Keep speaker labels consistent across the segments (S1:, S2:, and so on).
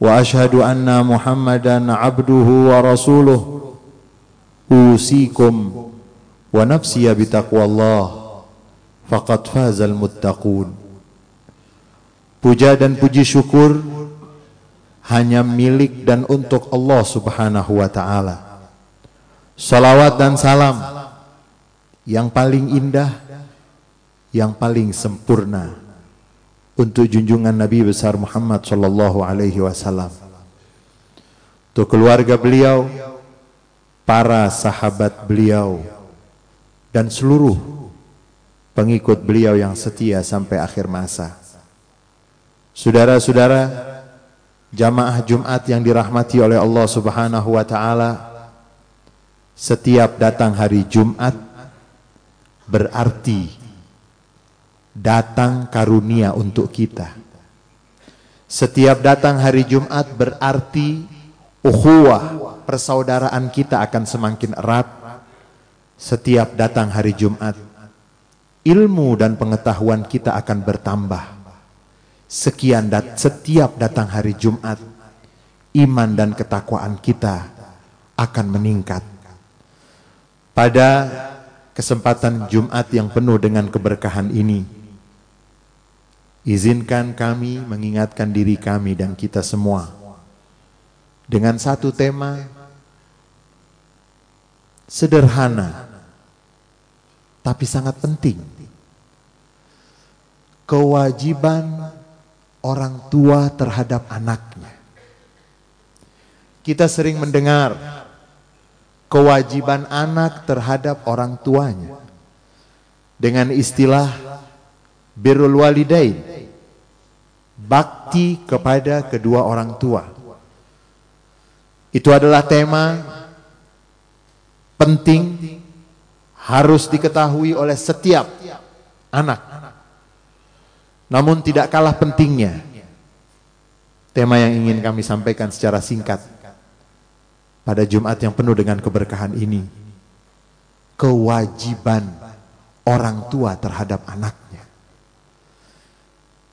S1: وأشهد أن محمدا عبده ورسوله أوصيكم ونفسي بتقوى الله faqad fazal muttaqun Puja dan puji syukur hanya milik dan untuk Allah Subhanahu wa taala. Salawat dan salam yang paling indah, yang paling sempurna untuk junjungan Nabi besar Muhammad sallallahu alaihi wasallam. Untuk keluarga beliau, para sahabat beliau dan seluruh pengikut beliau yang setia sampai akhir masa. Saudara-saudara, jamaah Jumat yang dirahmati oleh Allah Subhanahu wa taala, setiap datang hari Jumat berarti datang karunia untuk kita. Setiap datang hari Jumat berarti uhuwah, persaudaraan kita akan semakin erat. Setiap datang hari Jumat, ilmu dan pengetahuan kita akan bertambah. Sekian dat setiap datang hari Jumat, iman dan ketakwaan kita akan meningkat. Pada kesempatan Jumat yang penuh dengan keberkahan ini, Izinkan kami mengingatkan diri kami dan kita semua dengan satu tema sederhana tapi sangat penting. Kewajiban orang tua terhadap anaknya. Kita sering mendengar kewajiban anak terhadap orang tuanya dengan istilah birrul walidain bakti kepada kedua orang tua. Itu adalah tema penting harus diketahui oleh setiap anak. Namun tidak kalah pentingnya tema yang ingin kami sampaikan secara singkat pada Jumat yang penuh dengan keberkahan ini. Kewajiban orang tua terhadap anak.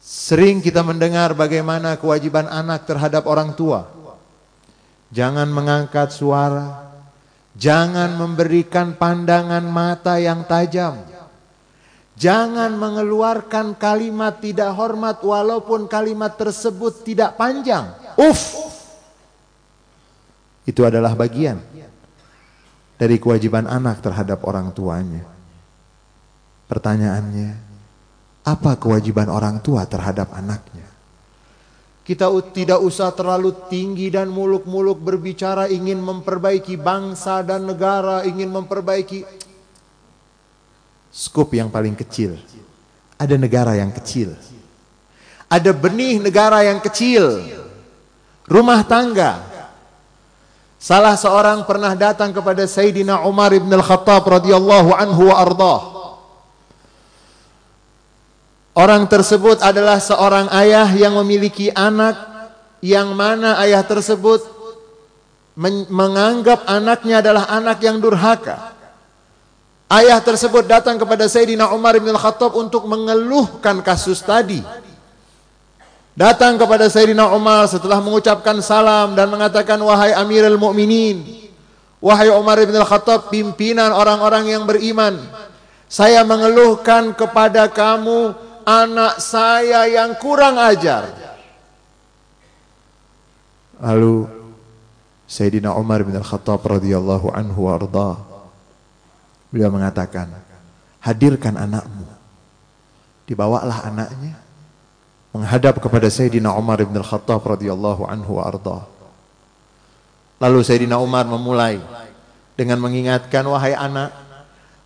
S1: Sering kita mendengar bagaimana kewajiban anak terhadap orang tua. Jangan mengangkat suara. Jangan memberikan pandangan mata yang tajam. Jangan mengeluarkan kalimat tidak hormat walaupun kalimat tersebut tidak panjang. Uf. Itu adalah bagian dari kewajiban anak terhadap orang tuanya. Pertanyaannya, apa kewajiban orang tua terhadap anaknya? Kita tidak usah terlalu tinggi dan muluk-muluk berbicara ingin memperbaiki bangsa dan negara, ingin memperbaiki skop yang paling kecil. Ada negara yang kecil. Ada benih negara yang kecil. Rumah tangga. Salah seorang pernah datang kepada Sayyidina Umar ibn al-Khattab radhiyallahu anhu wa ardhah. Orang tersebut adalah seorang ayah yang memiliki anak yang mana ayah tersebut menganggap anaknya adalah anak yang durhaka. Ayah tersebut datang kepada Sayyidina Umar bin Khattab untuk mengeluhkan kasus tadi. Datang kepada Sayyidina Umar setelah mengucapkan salam dan mengatakan wahai Amirul Mukminin, wahai Umar bin Khattab pimpinan orang-orang yang beriman, saya mengeluhkan kepada kamu anak saya yang kurang ajar. Lalu Sayyidina Umar bin Al-Khattab radhiyallahu anhu arda Beliau mengatakan, hadirkan anakmu. Dibawalah anaknya menghadap kepada Sayyidina Umar bin Al-Khattab radhiyallahu anhu arda. Lalu Sayyidina Umar memulai dengan mengingatkan, wahai anak,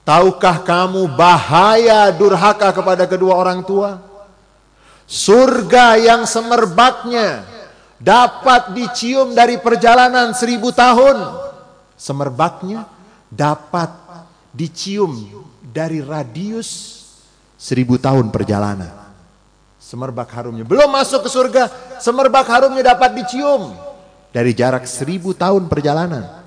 S1: Tahukah kamu bahaya durhaka kepada kedua orang tua? Surga yang semerbaknya dapat dicium dari perjalanan seribu tahun. Semerbaknya dapat dicium dari radius seribu tahun perjalanan. Semerbak harumnya. Belum masuk ke surga, semerbak harumnya dapat dicium dari jarak seribu tahun perjalanan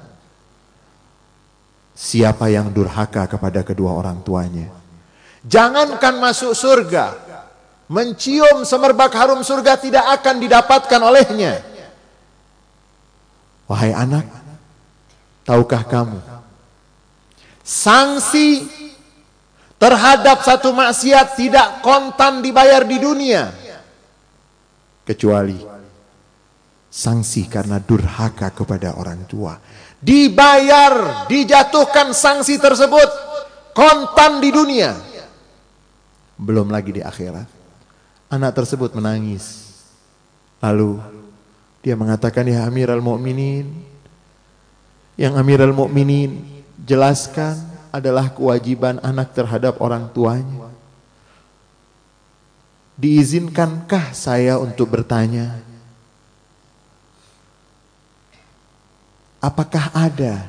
S1: siapa yang durhaka kepada kedua orang tuanya. Jangankan masuk surga, mencium semerbak harum surga tidak akan didapatkan olehnya. Wahai anak, tahukah kamu? Sanksi terhadap satu maksiat tidak kontan dibayar di dunia. Kecuali sanksi karena durhaka kepada orang tua dibayar, dijatuhkan sanksi tersebut kontan di dunia. Belum lagi di akhirat. Anak tersebut menangis. Lalu dia mengatakan ya Al-Mu'minin, yang Amir Al-Mu'minin jelaskan adalah kewajiban anak terhadap orang tuanya. Diizinkankah saya untuk bertanya? apakah ada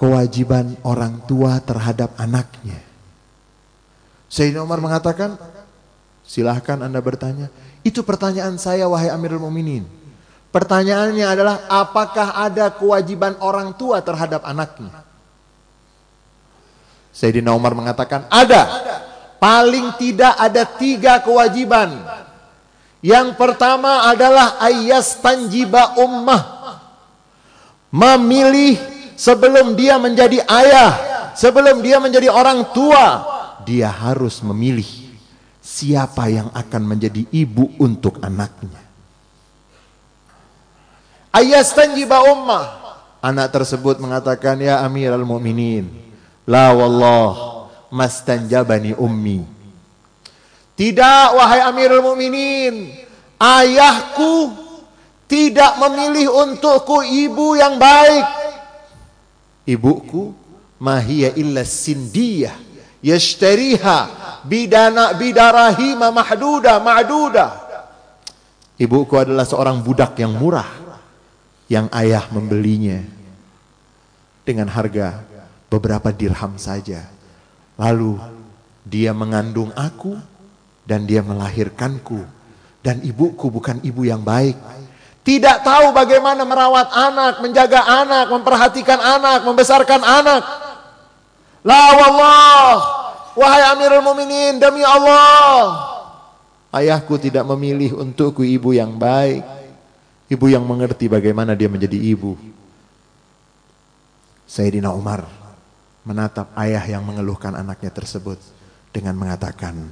S1: kewajiban orang tua terhadap anaknya? Sayyidina Umar mengatakan, silahkan Anda bertanya. Itu pertanyaan saya wahai Amirul Muminin. Pertanyaannya adalah apakah ada kewajiban orang tua terhadap anaknya? Sayyidina Umar mengatakan ada. Paling tidak ada tiga kewajiban. Yang pertama adalah ayas tanjiba ummah memilih sebelum dia menjadi ayah, sebelum dia menjadi orang tua, dia harus memilih siapa yang akan menjadi ibu untuk anaknya. Ayastanjiba ummah. Anak tersebut mengatakan, "Ya Amirul Mukminin, la wallah mastanjabani ummi." Tidak wahai Amirul Mukminin, ayahku tidak memilih untukku ibu yang baik. Ibuku mahia illa sindiyah yashtariha bidana bidarahima mahduda ma'duda. Ibuku adalah seorang budak yang murah yang ayah membelinya dengan harga beberapa dirham saja. Lalu dia mengandung aku dan dia melahirkanku dan ibuku bukan ibu yang baik tidak tahu bagaimana merawat anak, menjaga anak, memperhatikan anak, membesarkan anak. La wallah, wahai Amirul Muminin, demi Allah. Ayahku tidak memilih untukku ibu yang baik. Ibu yang mengerti bagaimana dia menjadi ibu. Sayyidina Umar menatap ayah yang mengeluhkan anaknya tersebut dengan mengatakan,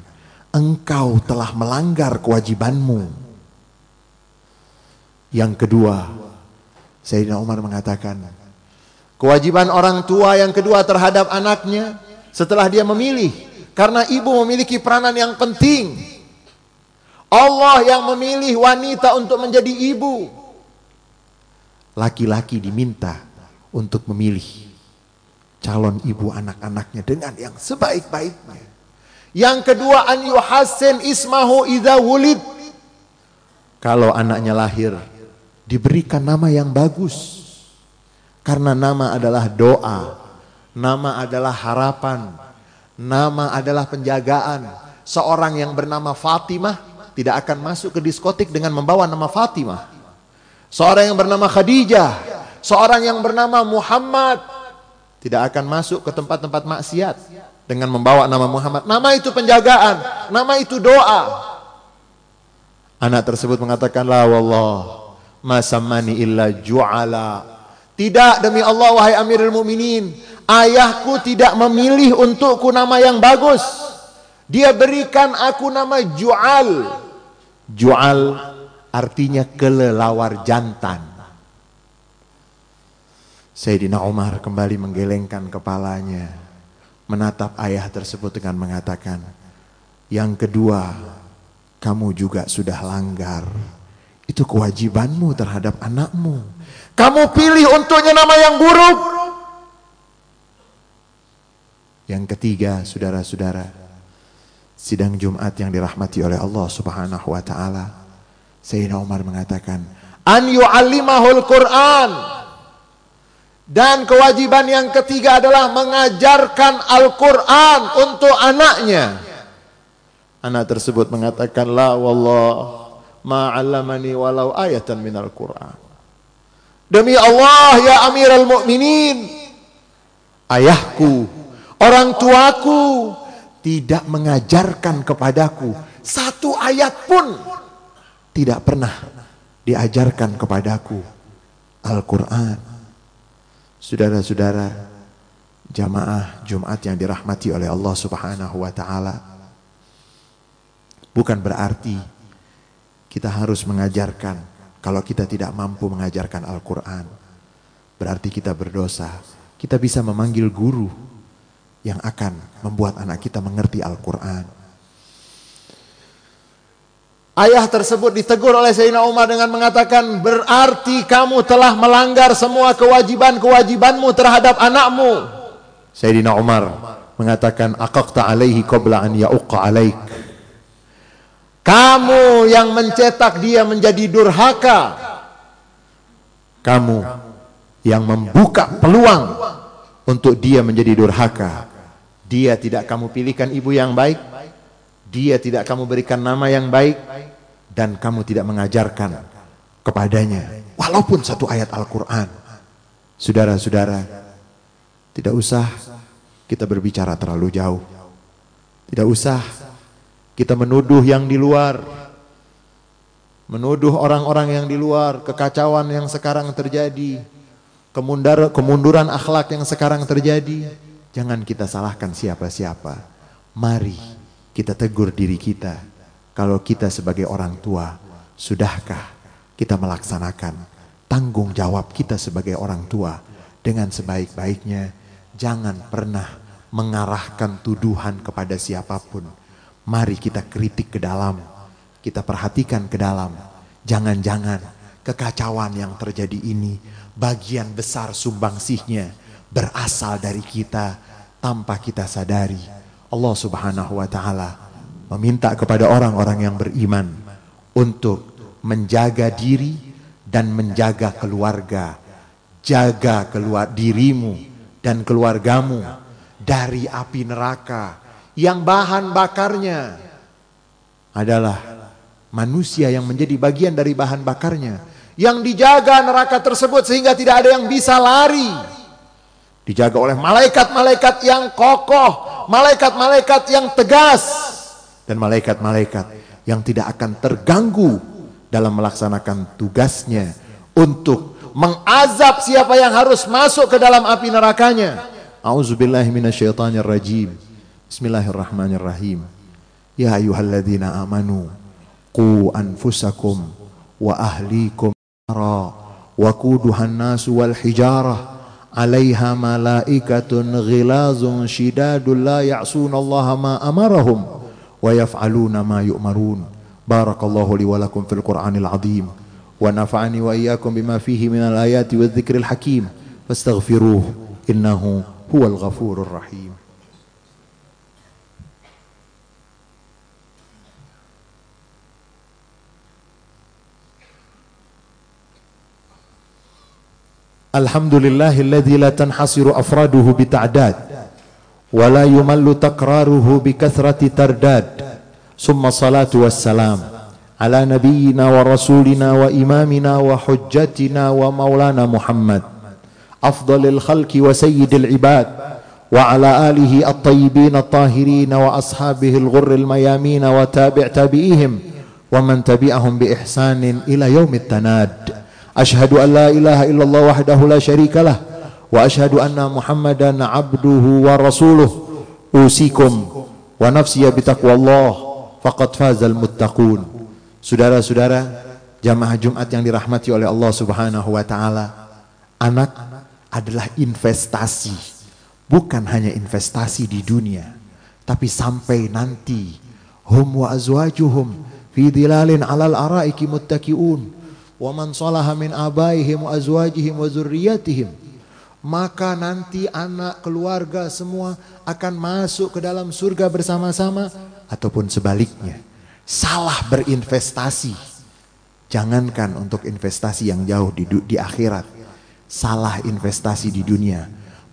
S1: "Engkau telah melanggar kewajibanmu." Yang kedua, Sayyidina Umar mengatakan, kewajiban orang tua yang kedua terhadap anaknya setelah dia memilih, karena ibu memiliki peranan yang penting. Allah yang memilih wanita untuk menjadi ibu. Laki-laki diminta untuk memilih calon ibu anak-anaknya dengan yang sebaik-baiknya. Yang kedua an yuhasin ismahu idza wulid. Kalau anaknya lahir diberikan nama yang bagus. Karena nama adalah doa, nama adalah harapan, nama adalah penjagaan. Seorang yang bernama Fatimah tidak akan masuk ke diskotik dengan membawa nama Fatimah. Seorang yang bernama Khadijah, seorang yang bernama Muhammad tidak akan masuk ke tempat-tempat maksiat dengan membawa nama Muhammad. Nama itu penjagaan, nama itu doa. Anak tersebut mengatakan, "La wallah, masamani illa ju'ala. Tidak demi Allah wahai Amirul Mukminin, ayahku tidak memilih untukku nama yang bagus. Dia berikan aku nama Ju'al. Ju'al artinya kelelawar jantan. Sayyidina Umar kembali menggelengkan kepalanya, menatap ayah tersebut dengan mengatakan, "Yang kedua, kamu juga sudah langgar." Itu kewajibanmu terhadap anakmu. Kamu pilih untuknya nama yang buruk. Yang ketiga, saudara-saudara, sidang Jumat yang dirahmati oleh Allah Subhanahu wa taala. Sayyidina Umar mengatakan, "An yu'allimahul Qur'an." Dan kewajiban yang ketiga adalah mengajarkan Al-Qur'an untuk anaknya. Anak tersebut mengatakan, "La wallah, ma'allamani walau ayatan minal Qur'an. Demi Allah ya Amirul Mukminin, ayahku, orang tuaku tidak mengajarkan kepadaku satu ayat pun tidak pernah diajarkan kepadaku Al-Qur'an. Saudara-saudara, jamaah Jumat yang dirahmati oleh Allah Subhanahu wa taala. Bukan berarti kita harus mengajarkan. Kalau kita tidak mampu mengajarkan Al-Quran, berarti kita berdosa. Kita bisa memanggil guru yang akan membuat anak kita mengerti Al-Quran. Ayah tersebut ditegur oleh Sayyidina Umar dengan mengatakan, berarti kamu telah melanggar semua kewajiban-kewajibanmu terhadap anakmu. Sayyidina Umar mengatakan, Aqaqta alaihi qabla an ya'uqqa alaik. Kamu yang mencetak dia menjadi durhaka. Kamu yang membuka peluang untuk dia menjadi durhaka. Dia tidak kamu pilihkan ibu yang baik. Dia tidak kamu berikan nama yang baik. Dan kamu tidak mengajarkan kepadanya. Walaupun satu ayat Al-Quran. Saudara-saudara, tidak usah kita berbicara terlalu jauh. Tidak usah kita menuduh yang di luar. Menuduh orang-orang yang di luar, kekacauan yang sekarang terjadi, kemundar, kemunduran akhlak yang sekarang terjadi. Jangan kita salahkan siapa-siapa. Mari kita tegur diri kita. Kalau kita sebagai orang tua, sudahkah kita melaksanakan tanggung jawab kita sebagai orang tua dengan sebaik-baiknya? Jangan pernah mengarahkan tuduhan kepada siapapun. Mari kita kritik ke dalam, kita perhatikan ke dalam. Jangan-jangan kekacauan yang terjadi ini bagian besar sumbangsihnya berasal dari kita tanpa kita sadari. Allah Subhanahu wa taala meminta kepada orang-orang yang beriman untuk menjaga diri dan menjaga keluarga. Jaga keluar dirimu dan keluargamu dari api neraka yang bahan bakarnya adalah manusia yang menjadi bagian dari bahan bakarnya. Yang dijaga neraka tersebut sehingga tidak ada yang bisa lari. Dijaga oleh malaikat-malaikat yang kokoh, malaikat-malaikat yang tegas, dan malaikat-malaikat yang tidak akan terganggu dalam melaksanakan tugasnya untuk mengazab siapa yang harus masuk ke dalam api nerakanya. Auzubillahiminasyaitonirrajim. rajim. بسم الله الرحمن الرحيم يا أيها الذين آمنوا قوا أنفسكم وأهليكم نارا وقودها الناس والحجارة عليها ملائكة غلاظ شداد لا يعصون الله ما أمرهم ويفعلون ما يؤمرون بارك الله لي ولكم في القرآن العظيم ونفعني وإياكم بما فيه من الآيات والذكر الحكيم فاستغفروه إنه هو الغفور الرحيم الحمد لله الذي لا تنحصر أفراده بتعداد ولا يمل تكراره بكثرة ترداد ثم الصلاة والسلام على نبينا ورسولنا وإمامنا وحجتنا ومولانا محمد أفضل الخلق وسيد العباد وعلى آله الطيبين الطاهرين وأصحابه الغر الميامين وتابع تابعيهم ومن تبعهم بإحسان إلى يوم التناد Ashadu an la ilaha illallah wahdahu la syarikalah Wa ashadu anna muhammadan abduhu wa rasuluh Usikum wa nafsiya bitaqwa Allah Faqad fazal muttaqun Saudara-saudara jamaah Jumat yang dirahmati oleh Allah subhanahu wa ta'ala Anak adalah investasi Bukan hanya investasi di dunia Tapi sampai nanti Hum wa azwajuhum Fi dhilalin alal ara'iki muttaqiun Waman min abaihim azwajihim wa maka nanti anak keluarga semua akan masuk ke dalam surga bersama-sama ataupun sebaliknya salah berinvestasi jangankan untuk investasi yang jauh di di akhirat salah investasi di dunia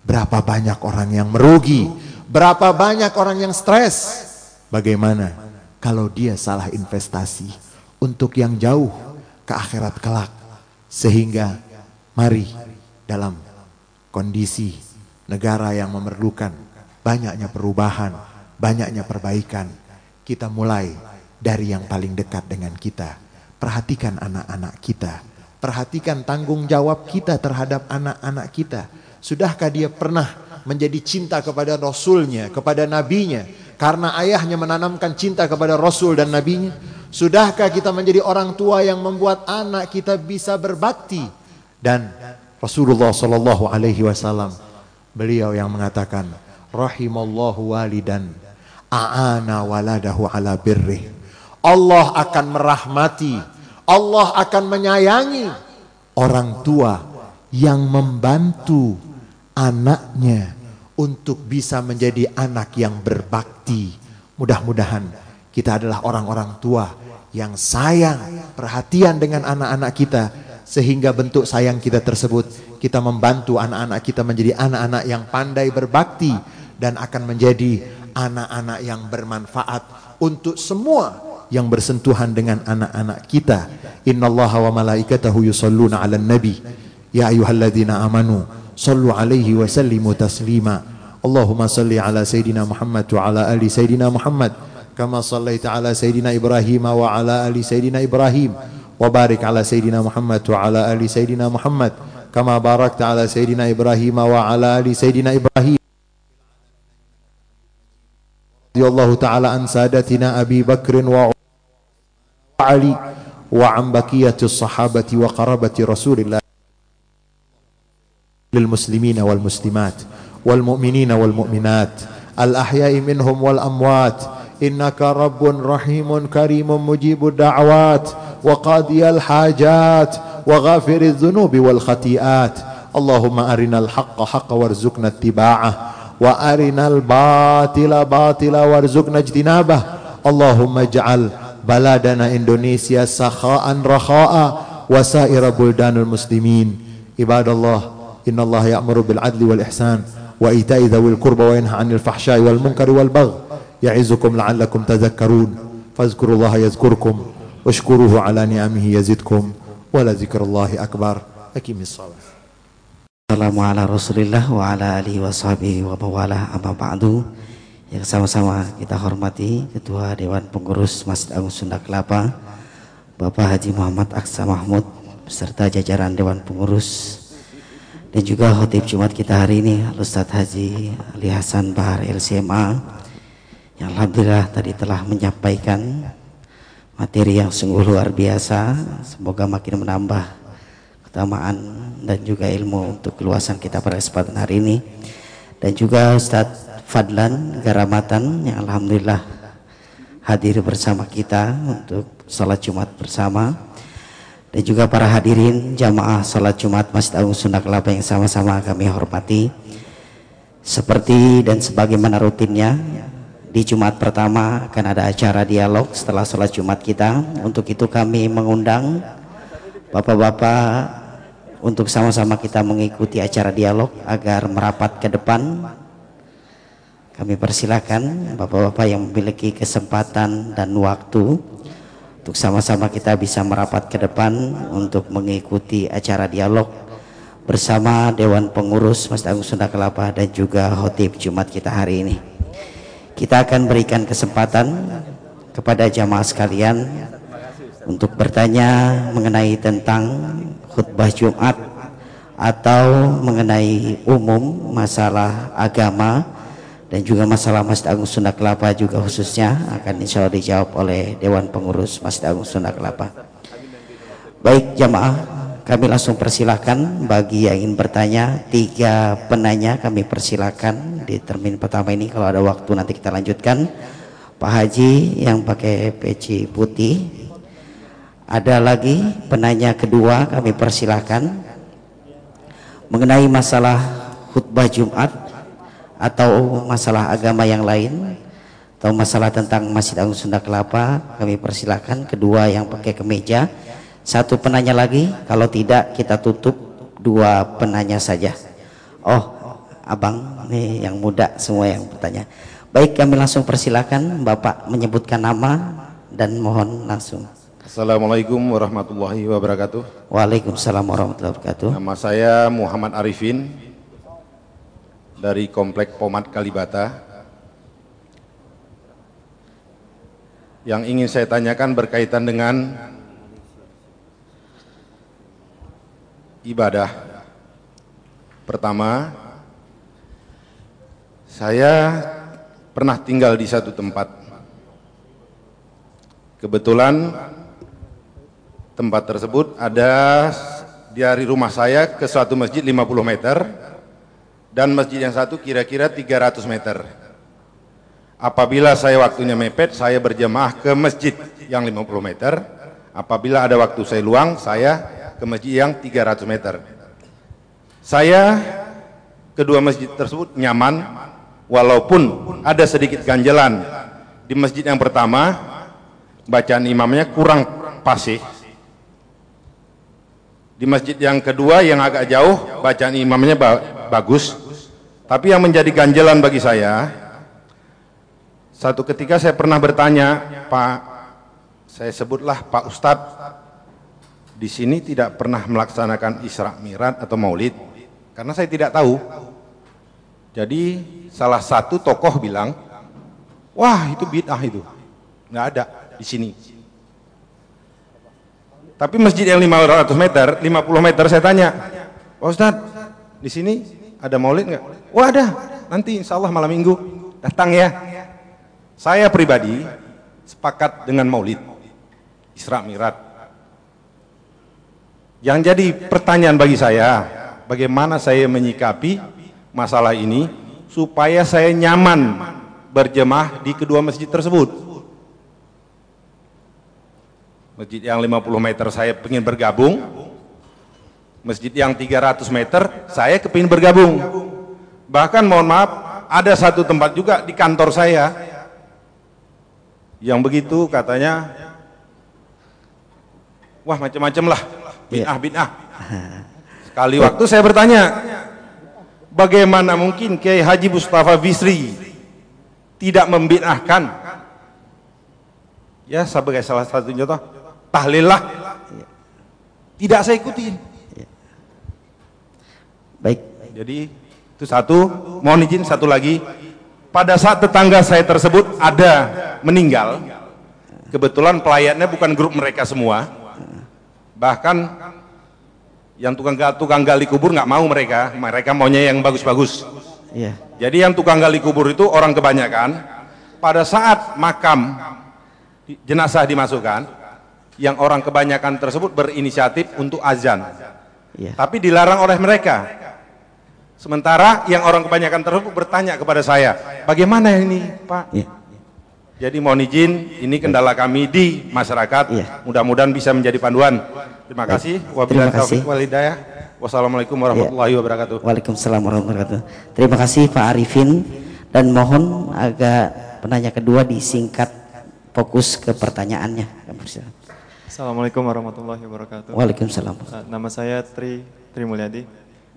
S1: berapa banyak orang yang merugi berapa banyak orang yang stres bagaimana kalau dia salah investasi untuk yang jauh ke akhirat kelak. Sehingga mari dalam kondisi negara yang memerlukan banyaknya perubahan, banyaknya perbaikan. Kita mulai dari yang paling dekat dengan kita. Perhatikan anak-anak kita. Perhatikan tanggung jawab kita terhadap anak-anak kita. Sudahkah dia pernah menjadi cinta kepada Rasulnya, kepada Nabinya? Karena ayahnya menanamkan cinta kepada Rasul dan Nabinya. Sudahkah kita menjadi orang tua yang membuat anak kita bisa berbakti? Dan Rasulullah Shallallahu Alaihi Wasallam beliau yang mengatakan, rahimallahu walidan, aana waladahu ala birri. Allah akan merahmati, Allah akan menyayangi orang tua yang membantu anaknya untuk bisa menjadi anak yang berbakti. Mudah-mudahan kita adalah orang-orang tua yang sayang, perhatian dengan anak-anak kita sehingga bentuk sayang kita tersebut kita membantu anak-anak kita menjadi anak-anak yang pandai berbakti dan akan menjadi anak-anak yang bermanfaat untuk semua yang bersentuhan dengan anak-anak kita. Innallaha wa malaikatahu yusalluna 'alan nabi. Ya ayyuhalladzina amanu sallu 'alaihi wa sallimu taslima. Allahumma salli 'ala sayidina Muhammad wa 'ala ali sayidina Muhammad. كما صليت على سيدنا إبراهيم وعلى آل سيدنا إبراهيم وبارك على سيدنا محمد وعلى آل سيدنا محمد كما باركت على سيدنا إبراهيم وعلى آل سيدنا إبراهيم رضي الله تعالى عن سادتنا أبي بكر وعلي وعن بقية الصحابة وقرابة رسول الله للمسلمين والمسلمات والمؤمنين والمؤمنات الأحياء منهم والأموات إنك رب رحيم كريم مجيب الدعوات وقاضي الحاجات وغافر الذنوب والخطيئات اللهم أرنا الحق حق وارزقنا اتباعه وأرنا الباطل باطلا وارزقنا اجتنابه اللهم اجعل بلدنا إندونيسيا سخاء رخاء وسائر بلدان المسلمين عباد الله إن الله يأمر بالعدل والإحسان وإيتاء ذوي القربى وينهى عن الفحشاء والمنكر والبغي يعزكم لعلكم تذكرون فاذكروا الله يذكركم واشكروه على نعمه يزدكم ولذكر الله أكبر أكيم الصلاة
S2: السلام على رسول الله وعلى آله وصحبه ومواله أما بعد yang sama-sama kita hormati Ketua Dewan Pengurus Masjid Agung Sunda Kelapa Bapak Haji Muhammad Aksa Mahmud beserta jajaran Dewan Pengurus dan juga khotib Jumat kita hari ini Ustadz Haji Ali Hasan Bahar LCMA yang Alhamdulillah tadi telah menyampaikan materi yang sungguh luar biasa semoga makin menambah keutamaan dan juga ilmu untuk keluasan kita pada kesempatan hari ini dan juga Ustadz Fadlan Garamatan yang Alhamdulillah hadir bersama kita untuk sholat Jumat bersama dan juga para hadirin jamaah sholat Jumat Masjid Agung Sunda Kelapa yang sama-sama kami hormati seperti dan sebagaimana rutinnya di Jumat pertama akan ada acara dialog setelah sholat Jumat kita. Untuk itu kami mengundang Bapak-Bapak untuk sama-sama kita mengikuti acara dialog agar merapat ke depan. Kami persilahkan Bapak-Bapak yang memiliki kesempatan dan waktu untuk sama-sama kita bisa merapat ke depan untuk mengikuti acara dialog bersama Dewan Pengurus Masjid Agung Sunda Kelapa dan juga Hotib Jumat kita hari ini. Kita akan berikan kesempatan kepada jamaah sekalian untuk bertanya mengenai tentang khutbah Jumat atau mengenai umum masalah agama dan juga masalah Masjid Agung Sunda Kelapa juga khususnya akan insya Allah dijawab oleh Dewan Pengurus Masjid Agung Sunda Kelapa. Baik jamaah, kami langsung persilahkan bagi yang ingin bertanya tiga penanya kami persilahkan di termin pertama ini kalau ada waktu nanti kita lanjutkan. Pak Haji yang pakai peci putih. Ada lagi penanya kedua kami persilahkan mengenai masalah khutbah Jumat atau masalah agama yang lain atau masalah tentang Masjid Agung Sunda Kelapa kami persilahkan kedua yang pakai kemeja satu penanya lagi, kalau tidak kita tutup dua penanya saja. Oh, abang nih yang muda semua yang bertanya. Baik, kami langsung persilahkan Bapak menyebutkan nama dan mohon langsung.
S3: Assalamualaikum warahmatullahi wabarakatuh. Waalaikumsalam
S2: warahmatullahi wabarakatuh. Nama
S3: saya Muhammad Arifin dari Komplek Pomat Kalibata. Yang ingin saya tanyakan berkaitan dengan ibadah. Pertama, saya pernah tinggal di satu tempat. Kebetulan tempat tersebut ada dari rumah saya ke suatu masjid 50 meter dan masjid yang satu kira-kira 300 meter. Apabila saya waktunya mepet, saya berjemaah ke masjid yang 50 meter. Apabila ada waktu saya luang, saya ke masjid yang 300 meter. Saya kedua masjid tersebut nyaman walaupun ada sedikit ganjalan. Di masjid yang pertama bacaan imamnya kurang pasih. Di masjid yang kedua yang agak jauh bacaan imamnya ba bagus. Tapi yang menjadi ganjalan bagi saya satu ketika saya pernah bertanya, Pak, saya sebutlah Pak Ustadz, di sini tidak pernah melaksanakan Isra Mirat atau Maulid karena saya tidak tahu. Jadi salah satu tokoh bilang, "Wah, itu bid'ah itu." nggak ada di sini. Tapi masjid yang 500 meter, 50 meter saya tanya, Pak Ustaz, di sini ada maulid nggak? Wah ada, nanti insya Allah malam minggu datang ya. Saya pribadi sepakat dengan maulid, Isra Mirat. Yang jadi pertanyaan bagi saya, bagaimana saya menyikapi masalah ini supaya saya nyaman berjemaah di kedua masjid tersebut. Masjid yang 50 meter saya ingin bergabung, masjid yang 300 meter saya kepingin bergabung. Bahkan mohon maaf, ada satu tempat juga di kantor saya yang begitu katanya, wah macam-macam lah bid'ah iya. bid'ah. Sekali waktu saya bertanya, bagaimana mungkin Kiai Haji Mustafa Bisri tidak membid'ahkan? Ya, sebagai salah satu contoh, tahlillah. Iya. Tidak saya ikuti. Iya. Baik. Jadi itu satu, mohon izin satu lagi. Pada saat tetangga saya tersebut ada meninggal, kebetulan pelayannya bukan grup mereka semua Bahkan yang tukang tukang gali kubur nggak mau mereka, mereka maunya yang bagus-bagus. yeah. Jadi yang tukang gali kubur itu orang kebanyakan pada saat makam jenazah dimasukkan, yang orang kebanyakan tersebut berinisiatif untuk azan. yeah. Tapi dilarang oleh mereka. Sementara yang orang kebanyakan tersebut bertanya kepada saya, bagaimana ini Pak? yeah. Jadi mohon izin, ini kendala kami di masyarakat. Ya. Mudah-mudahan bisa menjadi panduan. Terima kasih. Wabillahi taufiq Wassalamualaikum warahmatullahi iya. wabarakatuh.
S2: Waalaikumsalam warahmatullahi wabarakatuh. Terima kasih Pak Arifin dan mohon agak penanya kedua disingkat fokus ke pertanyaannya.
S3: Assalamualaikum warahmatullahi wabarakatuh. Waalaikumsalam. Eh, nama saya Tri Tri Mulyadi.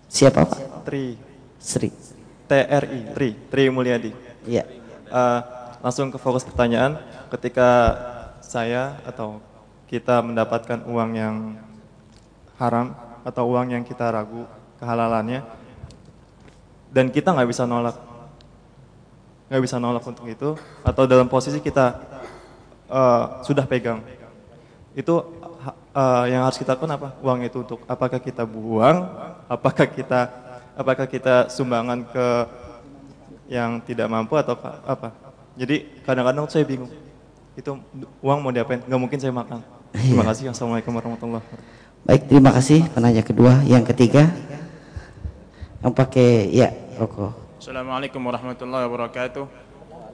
S3: Siapa Pak? Tri. Sri. TRI Tri Tri Mulyadi. Iya. Uh, langsung ke fokus pertanyaan. Ketika saya atau kita mendapatkan uang yang haram atau uang yang kita ragu kehalalannya dan kita nggak bisa nolak nggak bisa nolak untuk itu atau dalam posisi kita uh, sudah pegang itu uh, yang harus kita lakukan apa uang itu untuk apakah kita buang apakah kita apakah kita sumbangan ke yang tidak mampu atau apa jadi kadang-kadang saya bingung. Itu uang mau diapain? Gak mungkin saya makan. Terima iya. kasih. Assalamualaikum warahmatullahi
S2: wabarakatuh. Baik, terima kasih penanya kedua. Yang ketiga, yang pakai ya rokok.
S3: Assalamualaikum warahmatullahi wabarakatuh.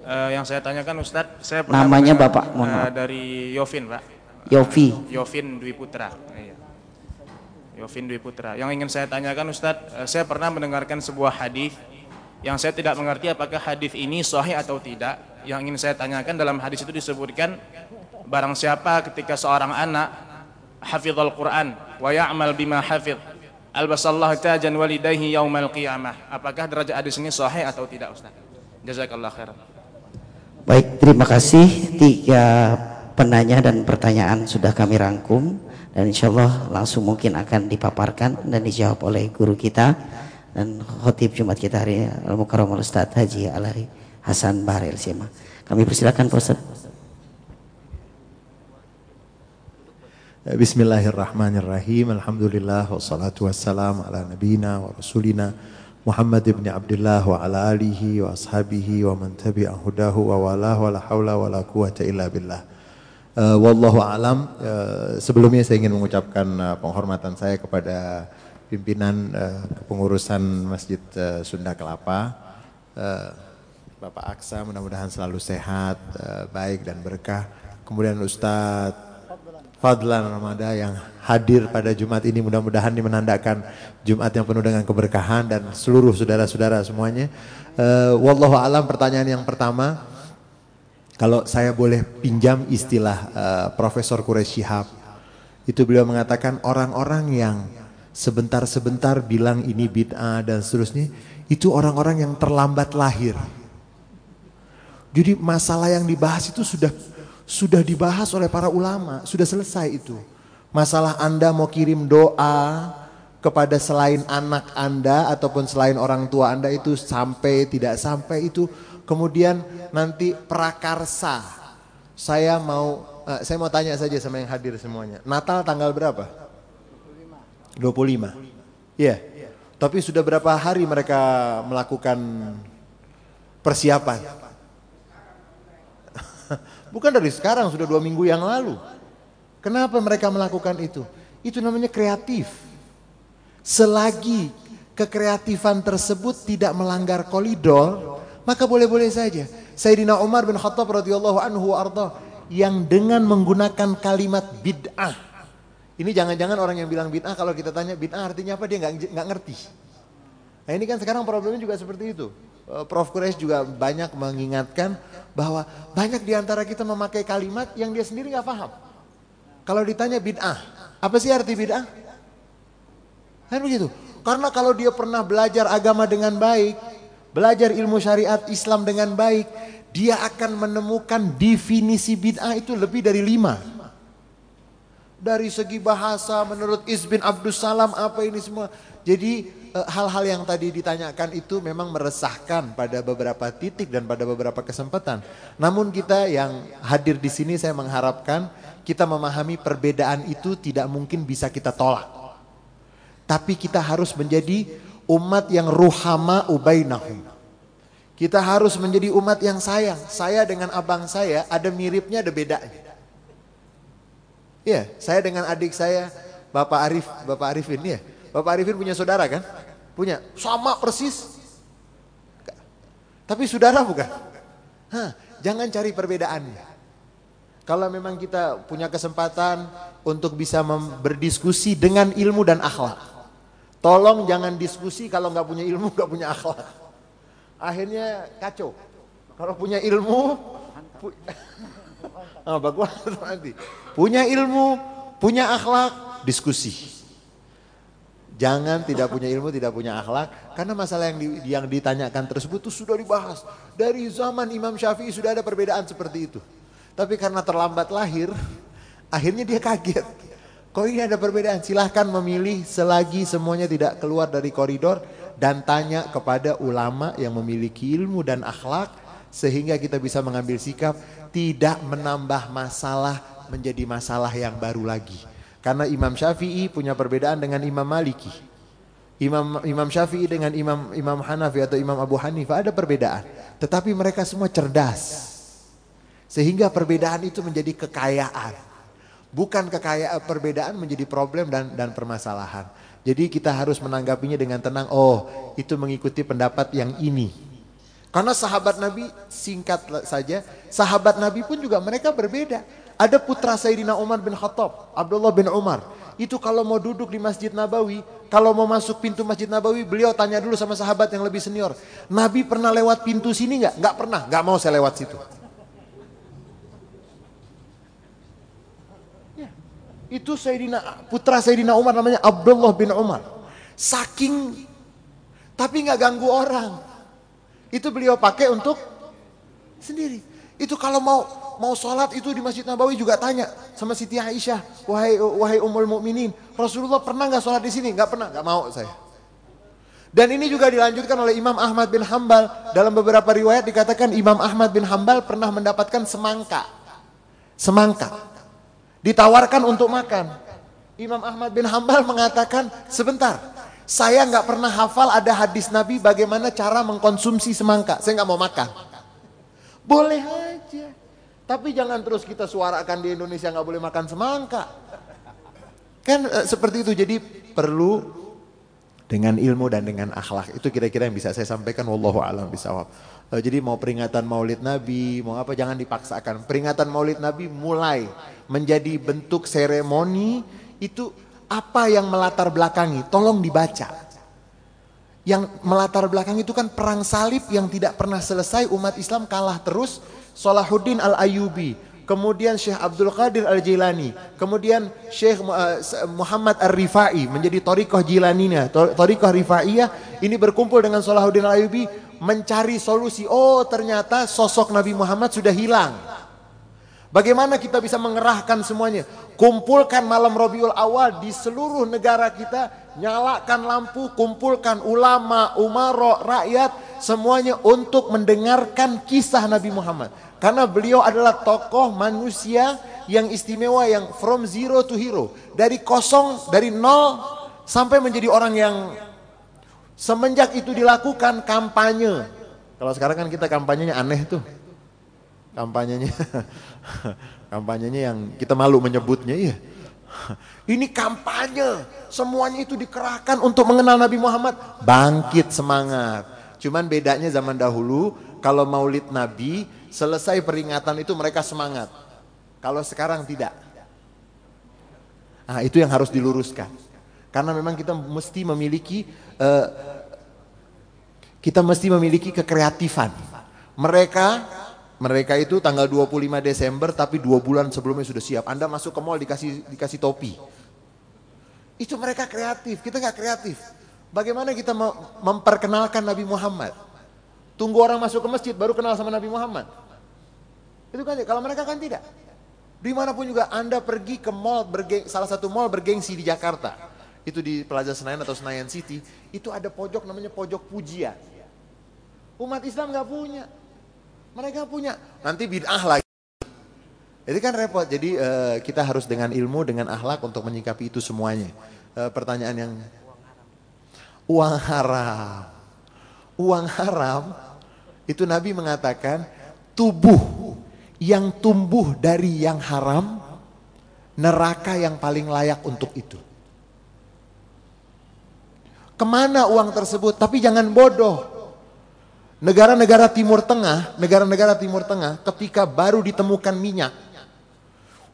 S3: Uh, yang saya tanyakan Ustadz, saya pernah namanya pernah, Bapak uh, dari Yovin Pak. Yofi. Yovin Dwi Putra. Iya. Yovin Dwi Putra. Yang ingin saya tanyakan Ustadz, uh, saya pernah mendengarkan sebuah hadis yang saya tidak mengerti apakah hadis ini sahih atau tidak. Yang ingin saya tanyakan dalam hadis itu disebutkan barang siapa ketika seorang anak hafizal Quran wa ya'mal bima hafiz albasallahu tajan walidayhi yaumal qiyamah. Apakah derajat hadis ini sahih atau
S2: tidak Ustaz? Jazakallah khair Baik, terima kasih tiga penanya dan pertanyaan sudah kami rangkum dan insya Allah langsung mungkin akan dipaparkan dan dijawab oleh guru kita dan khotib Jumat kita hari ini Al Mukarram Al Ustaz Haji Alari Hasan Bahril Sima. Kami persilakan Ustaz. Bismillahirrahmanirrahim. Alhamdulillah
S1: wassalatu wassalamu ala nabiyina wa rasulina Muhammad ibn Abdullah wa ala alihi wa ashabihi wa man tabi'a hudahu wa walahu wa la hawla wa la quwata illa billah. Uh, wallahu alam. Uh, sebelumnya saya ingin mengucapkan uh, penghormatan saya kepada pimpinan uh, eh, pengurusan Masjid eh, Sunda Kelapa, eh, Bapak Aksa mudah-mudahan selalu sehat, baik dan berkah. Kemudian Ustadz Fadlan Ramada yang hadir pada Jumat ini mudah-mudahan ini menandakan Jumat yang penuh dengan keberkahan dan seluruh saudara-saudara semuanya. Uh, Wallahu alam pertanyaan yang pertama, kalau saya boleh pinjam istilah uh, Profesor Quraish Shihab, itu beliau mengatakan orang-orang yang sebentar-sebentar bilang ini bid'ah dan seterusnya, itu orang-orang yang terlambat lahir. Jadi masalah yang dibahas itu sudah sudah dibahas oleh para ulama, sudah selesai itu. Masalah Anda mau kirim doa kepada selain anak Anda ataupun selain orang tua Anda itu sampai tidak sampai itu kemudian nanti prakarsa. Saya mau eh, saya mau tanya saja sama yang hadir semuanya. Natal tanggal berapa? 25. Iya. Yeah. Tapi sudah berapa hari mereka melakukan persiapan? Bukan dari sekarang, sudah dua minggu yang lalu. Kenapa mereka melakukan itu? Itu namanya kreatif. Selagi kekreatifan tersebut tidak melanggar kolidor, maka boleh-boleh saja. Sayyidina Umar bin Khattab radhiyallahu anhu arda yang dengan menggunakan kalimat bid'ah ini jangan-jangan orang yang bilang bid'ah kalau kita tanya bid'ah artinya apa dia nggak ngerti. Nah ini kan sekarang problemnya juga seperti itu. Eh, Prof Kures juga banyak mengingatkan bahwa banyak diantara kita memakai kalimat yang dia sendiri nggak paham. Kalau ditanya bid'ah, apa sih arti bid'ah? Kan begitu. Karena kalau dia pernah belajar agama dengan baik, belajar ilmu syariat Islam dengan baik, dia akan menemukan definisi bid'ah itu lebih dari lima. Dari segi bahasa menurut Isbin Abdus Salam apa ini semua. Jadi eh, hal-hal yang tadi ditanyakan itu memang meresahkan pada beberapa titik dan pada beberapa kesempatan. Namun kita yang hadir di sini saya mengharapkan kita memahami perbedaan itu tidak mungkin bisa kita tolak. Tapi kita harus menjadi umat yang ruhama ubainahum. Kita harus menjadi umat yang sayang. Saya dengan abang saya ada miripnya ada bedanya. Iya, saya dengan adik saya Bapak Arif, Bapak Arifin ya. Bapak Arifin punya saudara kan? Punya. Sama persis. Tapi saudara bukan? Hah, jangan cari perbedaannya. Kalau memang kita punya kesempatan untuk bisa berdiskusi dengan ilmu dan akhlak. Tolong jangan diskusi kalau nggak punya ilmu, nggak punya akhlak. Akhirnya kacau. Kalau punya ilmu, pu Nah, nanti. Punya ilmu, punya akhlak, diskusi. Jangan tidak punya ilmu, tidak punya akhlak. Karena masalah yang, di, yang ditanyakan tersebut itu sudah dibahas. Dari zaman Imam Syafi'i sudah ada perbedaan seperti itu. Tapi karena terlambat lahir, akhirnya dia kaget. Kok ini ada perbedaan? Silahkan memilih selagi semuanya tidak keluar dari koridor. Dan tanya kepada ulama yang memiliki ilmu dan akhlak. Sehingga kita bisa mengambil sikap tidak menambah masalah menjadi masalah yang baru lagi. Karena Imam Syafi'i punya perbedaan dengan Imam Maliki. Imam Imam Syafi'i dengan Imam Imam Hanafi atau Imam Abu Hanifah ada perbedaan, tetapi mereka semua cerdas. Sehingga perbedaan itu menjadi kekayaan. Bukan kekayaan perbedaan menjadi problem dan dan permasalahan. Jadi kita harus menanggapinya dengan tenang, oh, itu mengikuti pendapat yang ini. Karena sahabat Nabi singkat saja, sahabat Nabi pun juga mereka berbeda. Ada putra Sayyidina Umar bin Khattab, Abdullah bin Umar. Itu kalau mau duduk di Masjid Nabawi, kalau mau masuk pintu Masjid Nabawi, beliau tanya dulu sama sahabat yang lebih senior. Nabi pernah lewat pintu sini nggak? Nggak pernah, nggak mau saya lewat situ. Ya. Itu Sayyidina, putra Sayyidina Umar namanya Abdullah bin Umar. Saking, tapi nggak ganggu orang. Itu beliau pakai untuk sendiri. Itu kalau mau mau sholat itu di Masjid Nabawi juga tanya sama Siti Aisyah, wahai wahai umul mukminin, Rasulullah pernah nggak sholat di sini? Nggak pernah, nggak mau saya. Dan ini juga dilanjutkan oleh Imam Ahmad bin Hambal dalam beberapa riwayat dikatakan Imam Ahmad bin Hambal pernah mendapatkan semangka, semangka ditawarkan untuk makan. Imam Ahmad bin Hambal mengatakan sebentar, saya nggak pernah hafal ada hadis Nabi bagaimana cara mengkonsumsi semangka. Saya nggak mau makan. Boleh aja. Tapi jangan terus kita suarakan di Indonesia nggak boleh makan semangka. Kan eh, seperti itu. Jadi perlu dengan ilmu dan dengan akhlak. Itu kira-kira yang bisa saya sampaikan. Wallahu a'lam bishawab. Eh, jadi mau peringatan Maulid Nabi, mau apa jangan dipaksakan. Peringatan Maulid Nabi mulai menjadi bentuk seremoni itu apa yang melatar belakangi, tolong dibaca. Yang melatar belakang itu kan perang salib yang tidak pernah selesai, umat Islam kalah terus. Salahuddin al ayubi kemudian Syekh Abdul Qadir Al-Jilani, kemudian Syekh eh, Muhammad Ar-Rifai menjadi Torikoh Jilaninya, Torikoh Rifaiyah, ini berkumpul dengan Salahuddin Al-Ayubi mencari solusi. Oh ternyata sosok Nabi Muhammad sudah hilang. Bagaimana kita bisa mengerahkan semuanya? Kumpulkan malam Robiul Awal di seluruh negara kita. Nyalakan lampu, kumpulkan ulama, umaro, rakyat. Semuanya untuk mendengarkan kisah Nabi Muhammad. Karena beliau adalah tokoh manusia yang istimewa yang from zero to hero. Dari kosong, dari nol sampai menjadi orang yang semenjak itu dilakukan kampanye. Kalau sekarang kan kita kampanyenya aneh tuh. Kampanyenya Kampanyenya yang kita malu menyebutnya, iya. Ini kampanye, semuanya itu dikerahkan untuk mengenal Nabi Muhammad. Bangkit semangat. Cuman bedanya zaman dahulu, kalau maulid Nabi, selesai peringatan itu mereka semangat. Kalau sekarang tidak. Nah, itu yang harus diluruskan. Karena memang kita mesti memiliki uh, kita mesti memiliki kekreatifan. Mereka mereka itu tanggal 25 Desember tapi dua bulan sebelumnya sudah siap. Anda masuk ke mall dikasih dikasih topi. Itu mereka kreatif, kita nggak kreatif. Bagaimana kita memperkenalkan Nabi Muhammad? Tunggu orang masuk ke masjid baru kenal sama Nabi Muhammad. Itu kan kalau mereka kan tidak. Dimanapun juga Anda pergi ke mall salah satu mall bergengsi di Jakarta. Itu di Plaza Senayan atau Senayan City. Itu ada pojok namanya pojok pujian. Umat Islam nggak punya. Mereka punya, nanti bid'ah lagi. jadi kan repot. Jadi uh, kita harus dengan ilmu, dengan ahlak untuk menyikapi itu semuanya. Uh, pertanyaan yang uang haram. Uang haram itu Nabi mengatakan tubuh yang tumbuh dari yang haram neraka yang paling layak untuk itu. Kemana uang tersebut? Tapi jangan bodoh. Negara-negara Timur Tengah, negara-negara Timur Tengah ketika baru ditemukan minyak,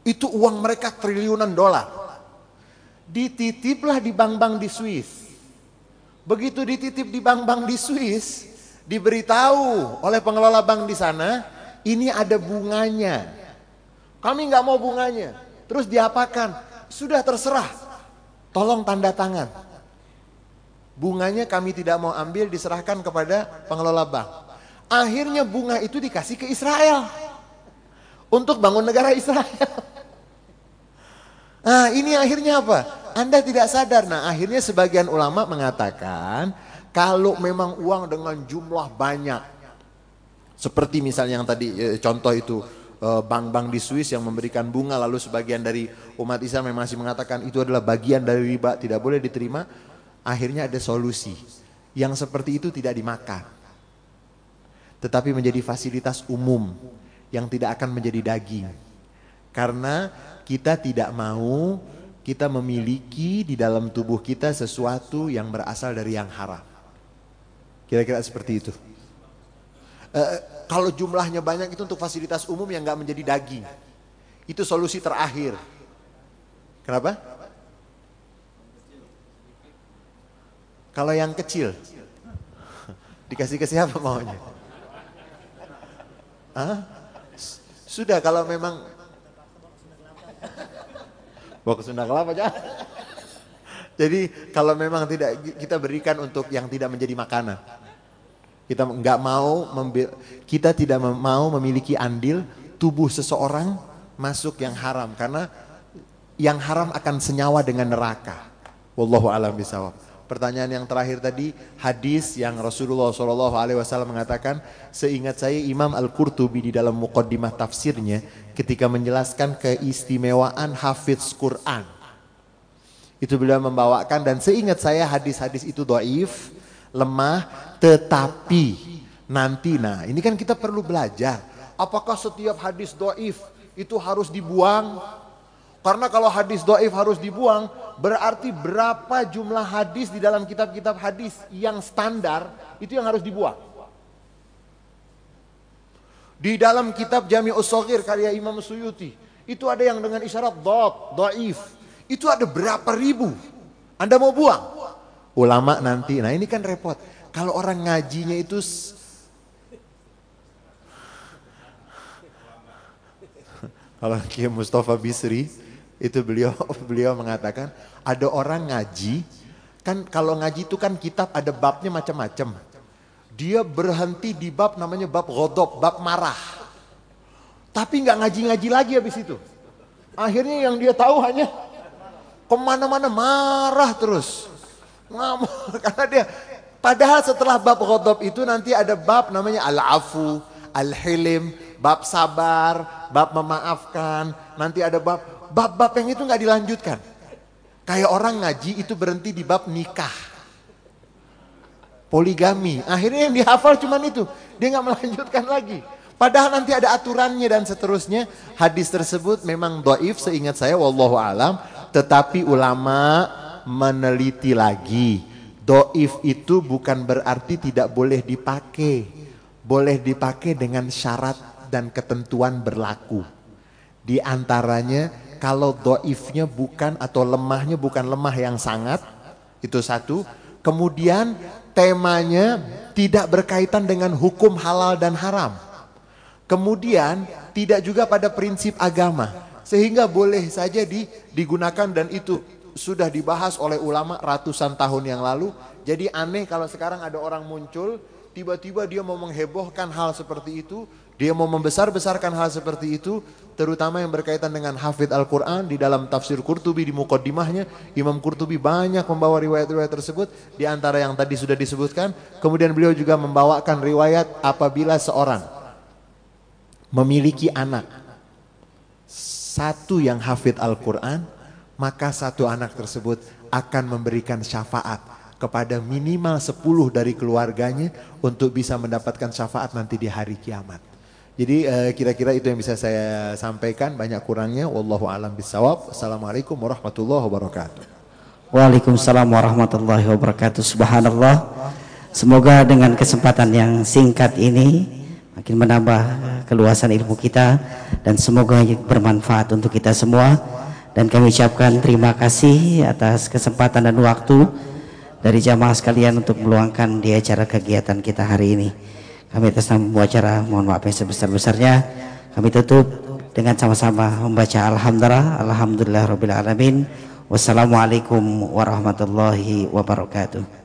S1: itu uang mereka triliunan dolar. Dititiplah di bank-bank di Swiss. Begitu dititip di bank-bank di Swiss, diberitahu oleh pengelola bank di sana, ini ada bunganya. Kami nggak mau bunganya. Terus diapakan? Sudah terserah. Tolong tanda tangan. Bunganya kami tidak mau ambil diserahkan kepada pengelola bank. Akhirnya bunga itu dikasih ke Israel. Untuk bangun negara Israel. Nah ini akhirnya apa? Anda tidak sadar. Nah akhirnya sebagian ulama mengatakan kalau memang uang dengan jumlah banyak. Seperti misalnya yang tadi eh, contoh itu eh, bank-bank di Swiss yang memberikan bunga lalu sebagian dari umat Islam yang masih mengatakan itu adalah bagian dari riba tidak boleh diterima Akhirnya ada solusi. Yang seperti itu tidak dimakan. Tetapi menjadi fasilitas umum yang tidak akan menjadi daging. Karena kita tidak mau kita memiliki di dalam tubuh kita sesuatu yang berasal dari yang haram. Kira-kira seperti itu. E, kalau jumlahnya banyak itu untuk fasilitas umum yang nggak menjadi daging. Itu solusi terakhir. Kenapa? Kalau yang kecil, dikasih ke siapa maunya? Hah? Sudah kalau memang bawa ke Sunda Kelapa aja. Jadi kalau memang tidak kita berikan untuk yang tidak menjadi makanan. Kita nggak mau kita tidak mau memiliki andil tubuh seseorang masuk yang haram karena yang haram akan senyawa dengan neraka. Wallahu alam bisawab pertanyaan yang terakhir tadi, hadis yang Rasulullah Shallallahu Alaihi Wasallam mengatakan, seingat saya Imam Al Qurtubi di dalam mukaddimah tafsirnya, ketika menjelaskan keistimewaan hafidz Quran, itu beliau membawakan dan seingat saya hadis-hadis itu doif, lemah, tetapi nanti, nah ini kan kita perlu belajar, apakah setiap hadis doif itu harus dibuang karena kalau hadis doif harus dibuang, berarti berapa jumlah hadis di dalam kitab-kitab hadis yang standar itu yang harus dibuang. Di dalam kitab Jami Usoghir karya Imam Suyuti, itu ada yang dengan isyarat do'if. Do Itu ada berapa ribu. Anda mau buang? Ulama nanti, nah ini kan repot. Kalau orang ngajinya itu kalau Kiai Mustafa Bisri itu beliau beliau mengatakan ada orang ngaji kan kalau ngaji itu kan kitab ada babnya macam-macam dia berhenti di bab namanya bab godop bab marah tapi nggak ngaji-ngaji lagi habis itu akhirnya yang dia tahu hanya kemana-mana marah terus ngamuk karena dia padahal setelah bab godop itu nanti ada bab namanya al-afu al-hilim bab sabar bab memaafkan nanti ada bab bab-bab yang itu nggak dilanjutkan. Kayak orang ngaji itu berhenti di bab nikah. Poligami. Akhirnya yang dihafal cuma itu. Dia nggak melanjutkan lagi. Padahal nanti ada aturannya dan seterusnya. Hadis tersebut memang doif seingat saya wallahu alam, tetapi ulama meneliti lagi. Doif itu bukan berarti tidak boleh dipakai. Boleh dipakai dengan syarat dan ketentuan berlaku. Di antaranya kalau doifnya bukan atau lemahnya bukan lemah yang sangat. Itu satu. Kemudian temanya tidak berkaitan dengan hukum halal dan haram. Kemudian tidak juga pada prinsip agama. Sehingga boleh saja di, digunakan dan itu sudah dibahas oleh ulama ratusan tahun yang lalu. Jadi aneh kalau sekarang ada orang muncul, tiba-tiba dia mau menghebohkan hal seperti itu, dia mau membesar-besarkan hal seperti itu, terutama yang berkaitan dengan hafid Al-Quran di dalam tafsir Qurtubi di mukaddimahnya. Imam Qurtubi banyak membawa riwayat-riwayat tersebut, di antara yang tadi sudah disebutkan. Kemudian beliau juga membawakan riwayat apabila seorang memiliki anak. Satu yang hafid Al-Quran, maka satu anak tersebut akan memberikan syafaat kepada minimal 10 dari keluarganya untuk bisa mendapatkan syafaat
S2: nanti di hari kiamat.
S1: Jadi eh, kira-kira uh, itu yang bisa saya sampaikan banyak kurangnya wallahu alam bisawab. Assalamualaikum warahmatullahi wabarakatuh.
S2: Waalaikumsalam warahmatullahi wabarakatuh. Subhanallah. Semoga dengan kesempatan yang singkat ini makin menambah keluasan ilmu kita dan semoga bermanfaat untuk kita semua dan kami ucapkan terima kasih atas kesempatan dan waktu dari jamaah sekalian untuk meluangkan di acara kegiatan kita hari ini. Kami atas nama pembicara mohon maaf yang sebesar-besarnya. Kami tutup dengan sama-sama membaca Alhamdulillah, Alhamdulillah Rabbil Alamin. Wassalamualaikum warahmatullahi wabarakatuh.